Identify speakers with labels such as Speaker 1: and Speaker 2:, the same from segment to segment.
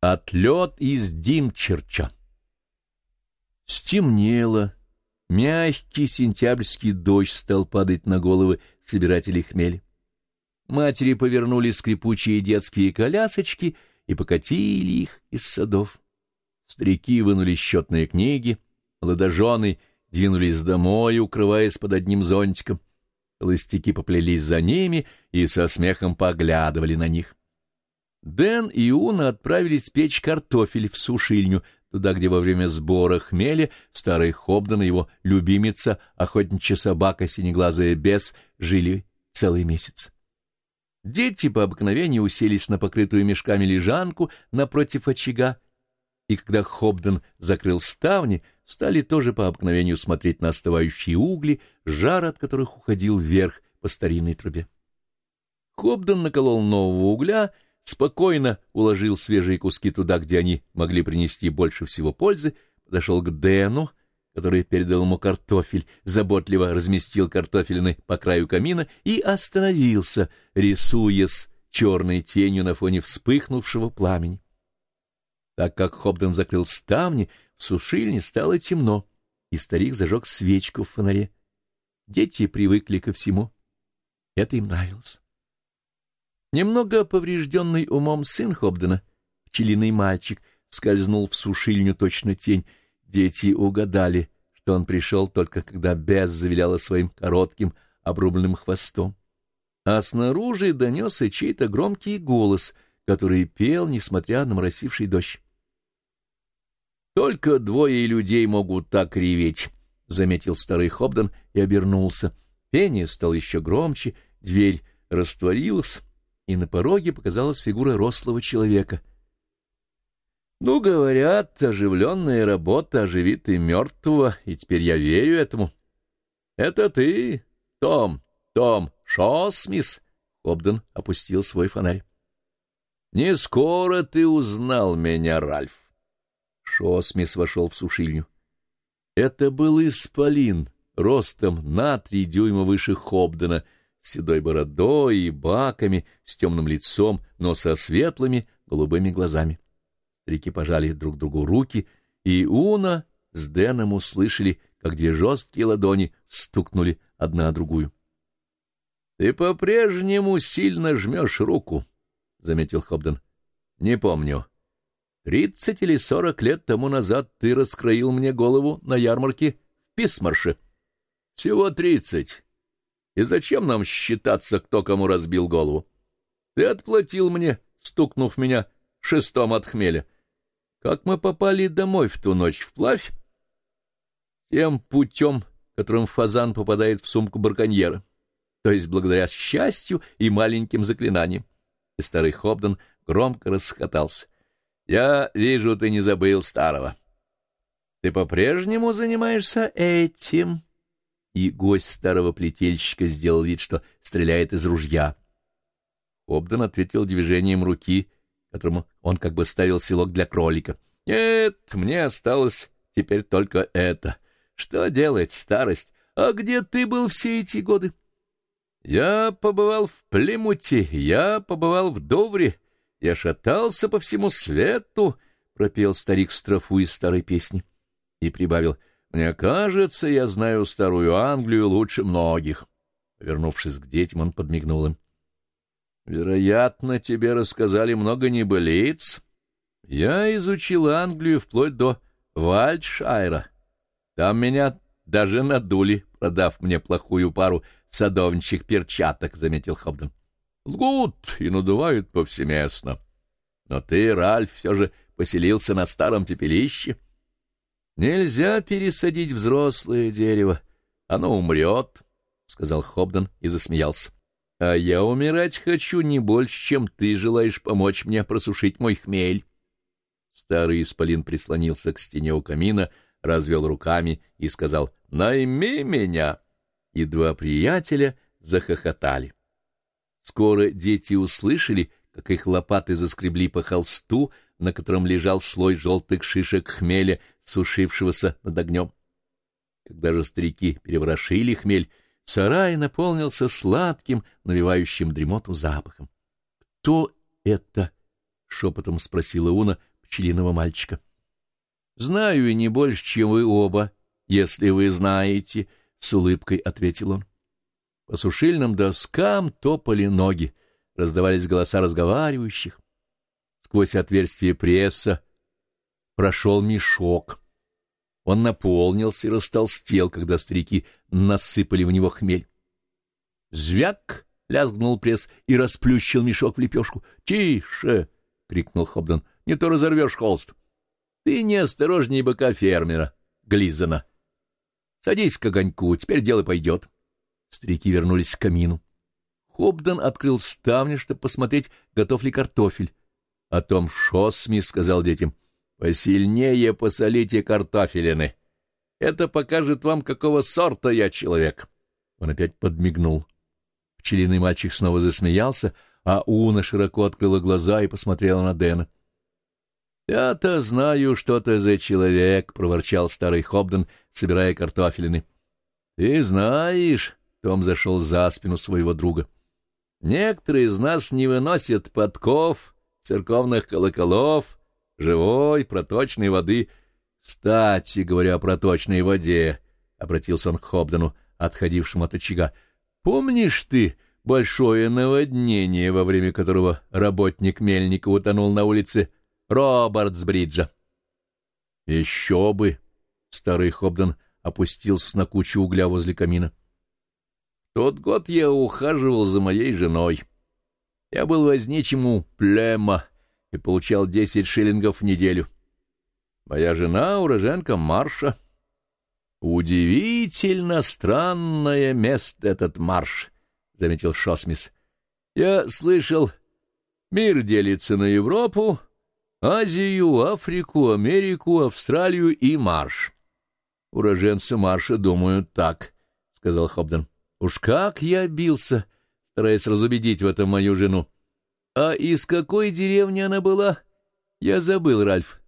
Speaker 1: Отлет из Димчерча. Стемнело. Мягкий сентябрьский дождь стал падать на головы собирателей хмели. Матери повернули скрипучие детские колясочки и покатили их из садов. Старики вынули счетные книги, молодожены двинулись домой, укрываясь под одним зонтиком. Холостяки поплелись за ними и со смехом поглядывали на них. Дэн и Уна отправились печь картофель в сушильню, туда, где во время сбора хмеля старый Хобден и его любимица, охотничья собака синеглазая бес, жили целый месяц. Дети по обыкновению уселись на покрытую мешками лежанку напротив очага, и когда Хобден закрыл ставни, стали тоже по обыкновению смотреть на остывающие угли, жар от которых уходил вверх по старинной трубе. Хобден наколол нового угля — спокойно уложил свежие куски туда, где они могли принести больше всего пользы, подошел к Дэну, который передал ему картофель, заботливо разместил картофелины по краю камина и остановился, рисуясь черной тенью на фоне вспыхнувшего пламени. Так как Хобден закрыл ставни, в сушильне стало темно, и старик зажег свечку в фонаре. Дети привыкли ко всему. Это им нравилось. Немного поврежденный умом сын Хобдена, пчелиный мальчик, скользнул в сушильню точно тень. Дети угадали, что он пришел только когда Бес завиляла своим коротким обрубленным хвостом. А снаружи донесся чей-то громкий голос, который пел, несмотря на моросивший дождь. «Только двое людей могут так реветь», — заметил старый Хобден и обернулся. Пение стало еще громче, дверь растворилась, и на пороге показалась фигура рослого человека. Ну, говорят, оживленная работа оживит и мертвого, и теперь я верю этому. Это ты, Том, Том Шосмис? Обден опустил свой фонарь. Не скоро ты узнал меня, Ральф. Шосмис вошел в сушильню. Это был исполин, ростом на три дюйма выше Хобдена — седой бородой и баками, с темным лицом, но со светлыми голубыми глазами. Старики пожали друг другу руки, и Уна с Дэном услышали, как две жесткие ладони стукнули одна о другую. — Ты по-прежнему сильно жмешь руку, — заметил Хобден. — Не помню. Тридцать или сорок лет тому назад ты раскроил мне голову на ярмарке в Писмарше. — Всего тридцать. И зачем нам считаться, кто кому разбил голову? Ты отплатил мне, стукнув меня шестом от хмеля. Как мы попали домой в ту ночь, вплавь? Тем путем, которым фазан попадает в сумку барконьера, то есть благодаря счастью и маленьким заклинаниям. И старый Хобден громко расхотался. — Я вижу, ты не забыл старого. — Ты по-прежнему занимаешься этим? — и гость старого плетельщика сделал вид, что стреляет из ружья. Обден ответил движением руки, которому он как бы ставил селок для кролика. — Нет, мне осталось теперь только это. Что делать, старость? А где ты был все эти годы? — Я побывал в Плимуте, я побывал в Довре, я шатался по всему свету, — пропел старик строфу из старой песни и прибавил — мне кажется, я знаю старую Англию лучше многих. Вернувшись к детям, он подмигнул им. Вероятно, тебе рассказали много небылиц. Я изучил Англию вплоть до Вальдшайра. Там меня даже надули, продав мне плохую пару садовничьих перчаток, — заметил Хобден. Лгут и надувают повсеместно. Но ты, Ральф, все же поселился на старом пепелище. — Нельзя пересадить взрослое дерево, оно умрет, — сказал Хобден и засмеялся. — А я умирать хочу не больше, чем ты желаешь помочь мне просушить мой хмель. Старый исполин прислонился к стене у камина, развел руками и сказал «Найми меня!» И два приятеля захохотали. Скоро дети услышали, как их лопаты заскребли по холсту, на котором лежал слой желтых шишек хмеля, сушившегося над огнем. Когда же старики переворошили хмель, сарай наполнился сладким, навевающим дремоту запахом. — Кто это? — шепотом спросила Уна пчелиного мальчика. — Знаю и не больше, чем вы оба, если вы знаете, — с улыбкой ответил он. По сушильным доскам топали ноги, раздавались голоса разговаривающих. Сквозь отверстие пресса прошел мешок. Он наполнился и растолстел, когда старики насыпали в него хмель. Звяк! — лязгнул пресс и расплющил мешок в лепешку. «Тише!» — крикнул Хобден. «Не то разорвешь холст. Ты неосторожней быка фермера, Глизана. Садись к огоньку, теперь дело пойдет». Старики вернулись к камину. Хобден открыл ставни, чтобы посмотреть, готов ли картофель. О том Шосми сказал детям, «Посильнее посолите картофелины. Это покажет вам, какого сорта я человек». Он опять подмигнул. Пчелиный мальчик снова засмеялся, а Уна широко открыла глаза и посмотрела на Дэна. «Я-то знаю, что ты за человек», — проворчал старый Хобден, собирая картофелины. «Ты знаешь», — Том зашел за спину своего друга, — «некоторые из нас не выносят подков, церковных колоколов, живой, проточной воды. Кстати, говоря о проточной воде», — обратился он к Хобдену, отходившему от очага, — Помнишь ты большое наводнение, во время которого работник мельника утонул на улице Робертсбриджа? — Еще бы! — старый Хобден опустился на кучу угля возле камина. — Тот год я ухаживал за моей женой. Я был возничим у Плема и получал десять шиллингов в неделю. Моя жена — уроженка Марша. — «Удивительно странное место этот марш», — заметил Шосмис. «Я слышал, мир делится на Европу, Азию, Африку, Америку, Австралию и марш. Уроженцы марша думают так», — сказал Хобден. «Уж как я бился, стараясь разубедить в этом мою жену. А из какой деревни она была? Я забыл, Ральф».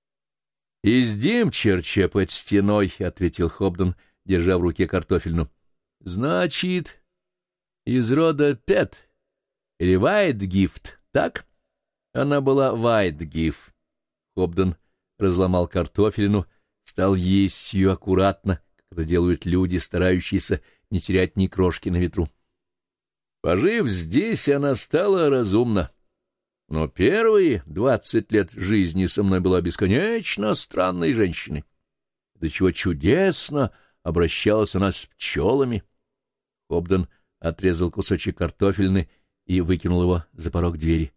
Speaker 1: — Из Демчерча под стеной, — ответил Хобден, держа в руке картофельну. — Значит, из рода Пет или Вайтгифт, так? Она была Вайтгиф. Хобден разломал картофелину, стал есть ее аккуратно, как это делают люди, старающиеся не терять ни крошки на ветру. Пожив здесь, она стала разумна. Но первые двадцать лет жизни со мной была бесконечно странной женщиной. До чего чудесно обращалась она с пчелами. Хобден отрезал кусочек картофельны и выкинул его за порог двери.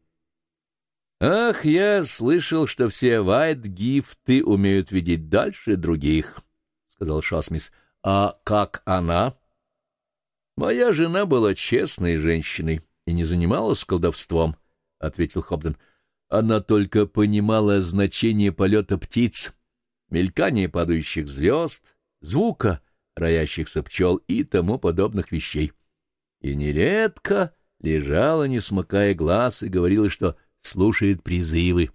Speaker 1: «Ах, я слышал, что все вайт-гифты умеют видеть дальше других», — сказал Шосмис. «А как она?» «Моя жена была честной женщиной и не занималась колдовством» ответил Хобден. Она только понимала значение полета птиц, мелькание падающих звезд, звука роящихся пчел и тому подобных вещей. И нередко лежала, не смыкая глаз, и говорила, что слушает призывы.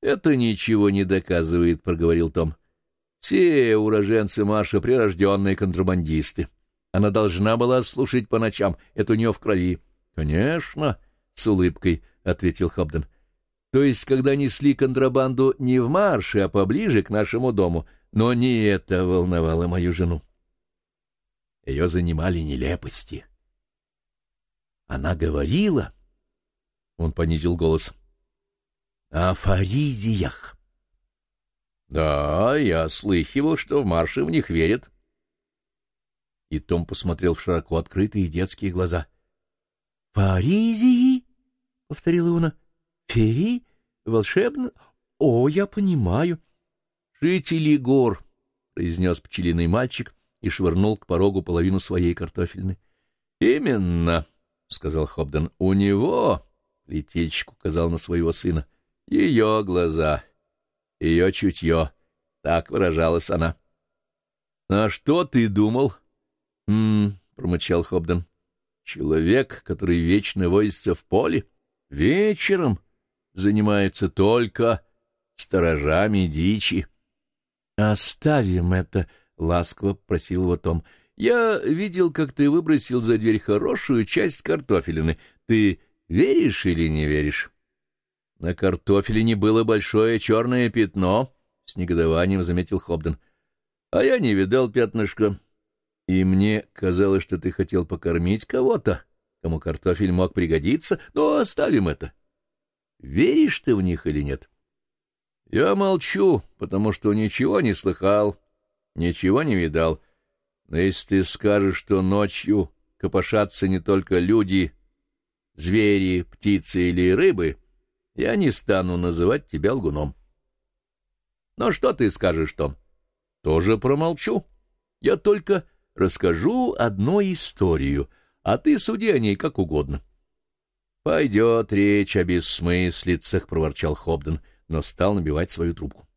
Speaker 1: «Это ничего не доказывает», — проговорил Том. «Все уроженцы Маша — прирожденные контрабандисты. Она должна была слушать по ночам, это у нее в крови». «Конечно», — с улыбкой ответил Хобден. То есть, когда несли контрабанду не в марше, а поближе к нашему дому, но не это волновало мою жену. Ее занимали нелепости. Она говорила, он понизил голос, о фаризиях. Да, я слыхивал, что в марше в них верят. И Том посмотрел в широко открытые детские глаза. — Фаризии? — повторила Уна. — Феи? Волшебно? О, я понимаю. — Жители гор, — произнес пчелиный мальчик и швырнул к порогу половину своей картофельной. — Именно, — сказал Хобден. — У него, — летельщик указал на своего сына, — ее глаза, ее чутье. Так выражалась она. — А что ты думал? — М-м, промычал Хобден. — Человек, который вечно возится в поле, вечером занимается только сторожами дичи. — Оставим это, — ласково просил его Том. — Я видел, как ты выбросил за дверь хорошую часть картофелины. Ты веришь или не веришь? На картофелине было большое черное пятно, — с негодованием заметил Хобден. — А я не видал пятнышка. И мне казалось, что ты хотел покормить кого-то, кому картофель мог пригодиться, но оставим это. Веришь ты в них или нет? Я молчу, потому что ничего не слыхал, ничего не видал. Но если ты скажешь, что ночью копошатся не только люди, звери, птицы или рыбы, я не стану называть тебя лгуном. Но что ты скажешь, Том? Тоже промолчу. Я только расскажу одну историю, а ты суди о ней как угодно. — Пойдет речь о бессмыслицах, — проворчал Хобден, но стал набивать свою трубку.